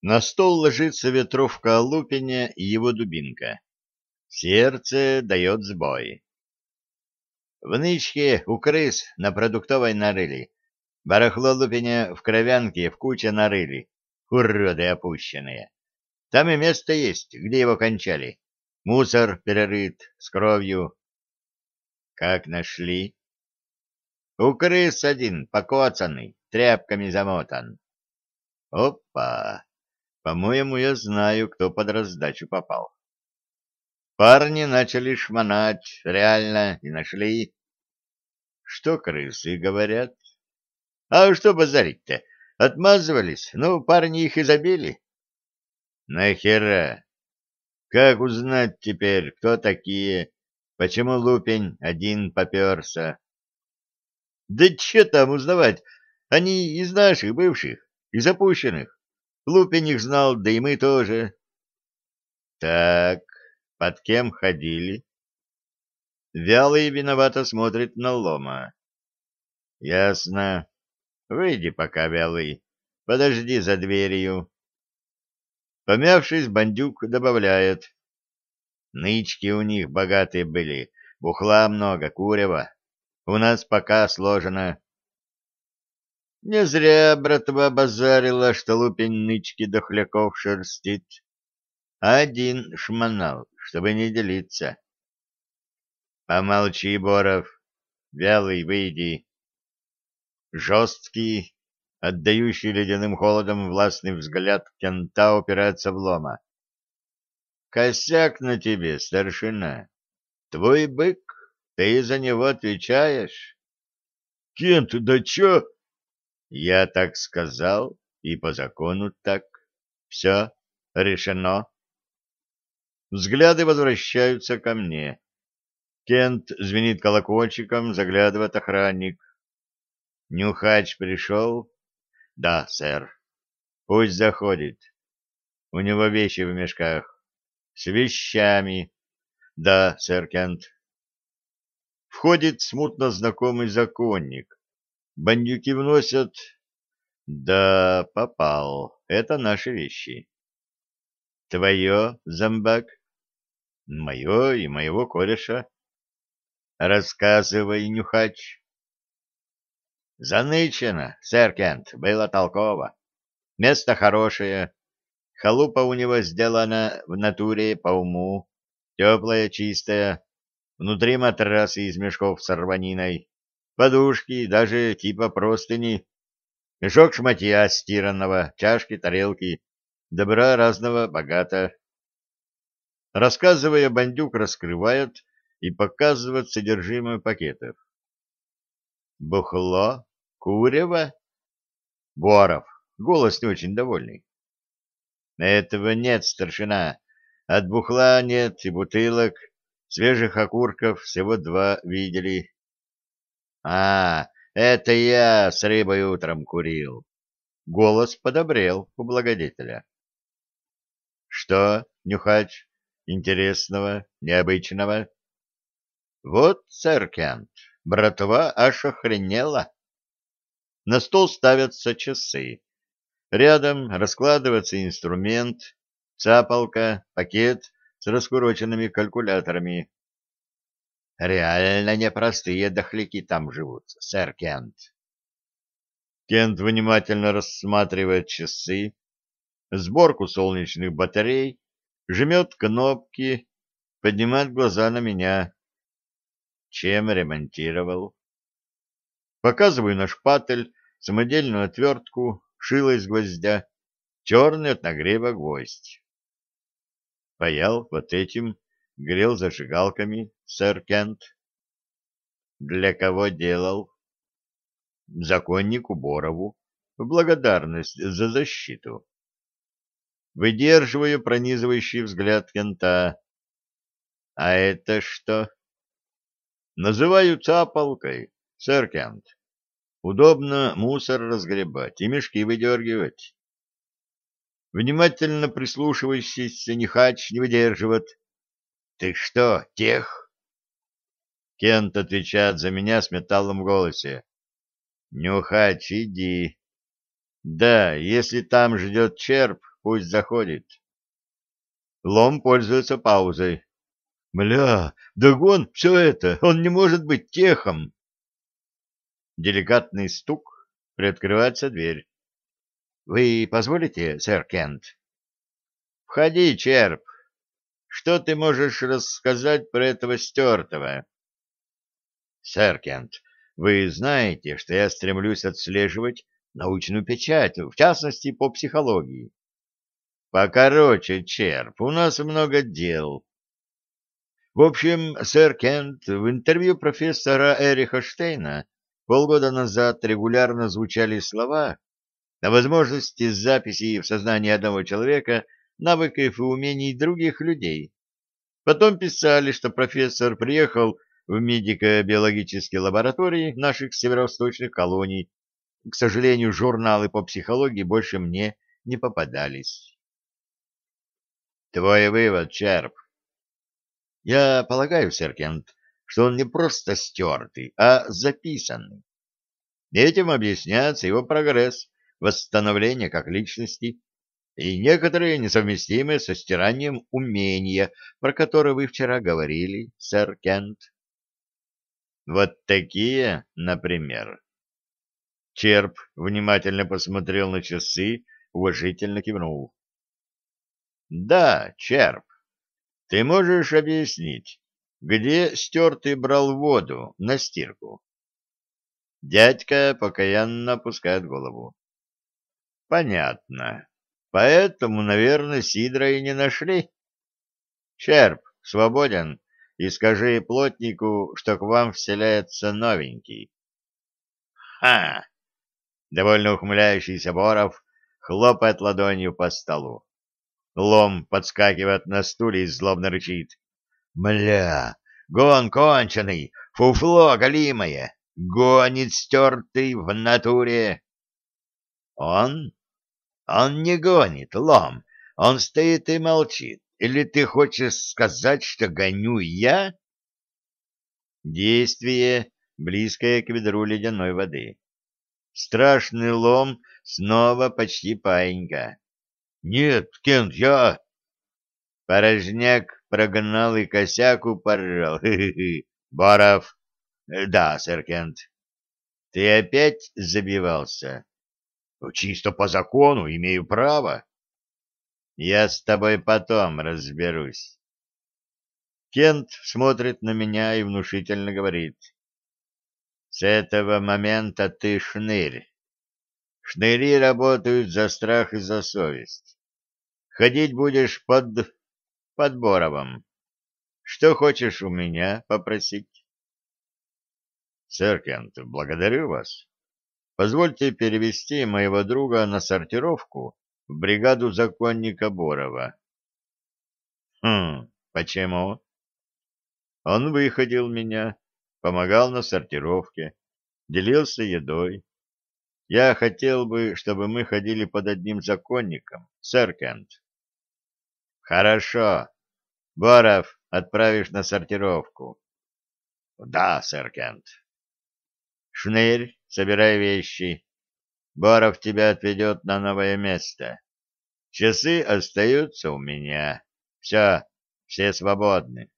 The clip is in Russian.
На стол ложится ветровка лупиня и его дубинка. Сердце дает сбой. В нычке у крыс на продуктовой нарыли. Барахло лупиня в кровянке в куче нарыли. Уроды опущенные. Там и место есть, где его кончали. Мусор перерыт, с кровью. Как нашли? У крыс один, покоцанный, тряпками замотан. Опа! По-моему, я знаю, кто под раздачу попал. Парни начали шмонать, реально, и нашли. Что крысы говорят? А что базарить-то? Отмазывались, ну, парни их и забили. Нахера? Как узнать теперь, кто такие? Почему Лупень один поперся? Да че там узнавать? Они из наших бывших, из опущенных. Лупиних знал, да и мы тоже. Так, под кем ходили? Вяло и виновато смотрит на лома. Ясно. Выйди пока, вялый. Подожди за дверью. Помявшись, бандюк добавляет. Нычки у них богатые были, бухла много, курева. У нас пока сложено не зря братва базарила, что Лупин нычки дохляков шерстит. Один шмонал, чтобы не делиться. Помолчи, Боров, вялый выйди. Жесткий, отдающий ледяным холодом властный взгляд кента упирается в лома. Косяк на тебе, старшина. Твой бык, ты за него отвечаешь. Кент, да чё? Я так сказал, и по закону так. Все решено. Взгляды возвращаются ко мне. Кент звенит колокольчиком, заглядывает охранник. Нюхач пришел? Да, сэр. Пусть заходит. У него вещи в мешках. С вещами. Да, сэр Кент. Входит смутно знакомый законник Бандюки вносят... Да, попал. Это наши вещи. Твое, зомбак? Мое и моего кореша. Рассказывай, нюхач. Занычено, сэр Кент, было толково. Место хорошее. Халупа у него сделана в натуре по уму. Теплая, чистая. Внутри матрасы из мешков с рваниной подушки, даже типа простыни, мешок шматья стиранного, чашки, тарелки, добра разного богата. Рассказывая, бандюк раскрывает и показывает содержимое пакетов. Бухло? курево, Боров. Голос не очень довольный. Этого нет, старшина. От бухла нет и бутылок. Свежих окурков всего два видели. А, это я с рыбой утром курил. Голос подобрел у благодетеля. Что, нюхач, интересного, необычного? Вот, сэр Кент, братва аж охренела. На стол ставятся часы. Рядом раскладывается инструмент, цапалка, пакет с раскуроченными калькуляторами. Реально непростые дохляки там живут, сэр Кент. Кент внимательно рассматривает часы, сборку солнечных батарей, жмет кнопки, поднимает глаза на меня. Чем ремонтировал? Показываю на шпатель, самодельную отвертку, шило из гвоздя, черный от нагрева гвоздь. Паял вот этим грел зажигалками сэр Кент. Для кого делал? Законнику Борову, в благодарность за защиту. Выдерживаю пронизывающий взгляд Кента. А это что? Называю цапалкой, сэр Кент. Удобно мусор разгребать и мешки выдергивать. Внимательно прислушивающийся нехач не выдерживает ты что, тех? Кент отвечает за меня с металлом в голосе. Нюхач, иди. Да, если там ждет черп, пусть заходит. Лом пользуется паузой. Бля, догон все это, он не может быть техом. Деликатный стук, приоткрывается дверь. Вы позволите, сэр Кент? Входи, черп. Что ты можешь рассказать про этого стертого? — Сэр Кент, вы знаете, что я стремлюсь отслеживать научную печать, в частности, по психологии. — Покороче, черп, у нас много дел. В общем, сэр Кент, в интервью профессора Эриха Штейна полгода назад регулярно звучали слова о возможности записи в сознании одного человека — навыков и умений других людей. Потом писали, что профессор приехал в медико-биологические лаборатории наших северо-восточных колоний. К сожалению, журналы по психологии больше мне не попадались. Твой вывод, Черп. Я полагаю, Серкент, что он не просто стертый, а записанный. Этим объясняется его прогресс, восстановление как личности, и некоторые несовместимы со стиранием умения, про которое вы вчера говорили, сэр Кент. Вот такие, например. Черп внимательно посмотрел на часы, уважительно кивнул. Да, Черп, ты можешь объяснить, где стертый брал воду на стирку? Дядька покаянно опускает голову. Понятно. Поэтому, наверное, Сидра и не нашли. Черп, свободен, и скажи плотнику, что к вам вселяется новенький. Ха! Довольно ухмыляющийся Боров хлопает ладонью по столу. Лом подскакивает на стуле и злобно рычит. Мля, гон конченый, фуфло галимое, гонит стертый в натуре. Он он не гонит, лом. Он стоит и молчит. Или ты хочешь сказать, что гоню я? Действие, близкое к ведру ледяной воды. Страшный лом снова почти паинька. Нет, Кент, я... Порожняк прогнал и косяку поржал. Хы. Боров. Да, сэр Кент. Ты опять забивался? Чисто по закону имею право. Я с тобой потом разберусь. Кент смотрит на меня и внушительно говорит. С этого момента ты шнырь. Шныри работают за страх и за совесть. Ходить будешь под... под Боровом. Что хочешь у меня попросить? Сэр Кент, благодарю вас. Позвольте перевести моего друга на сортировку в бригаду законника Борова. Хм, почему? Он выходил меня, помогал на сортировке, делился едой. Я хотел бы, чтобы мы ходили под одним законником, сэр Кент. Хорошо. Боров отправишь на сортировку. Да, сэр Кент. Шнырь собирай вещи. Боров тебя отведет на новое место. Часы остаются у меня. Все, все свободны.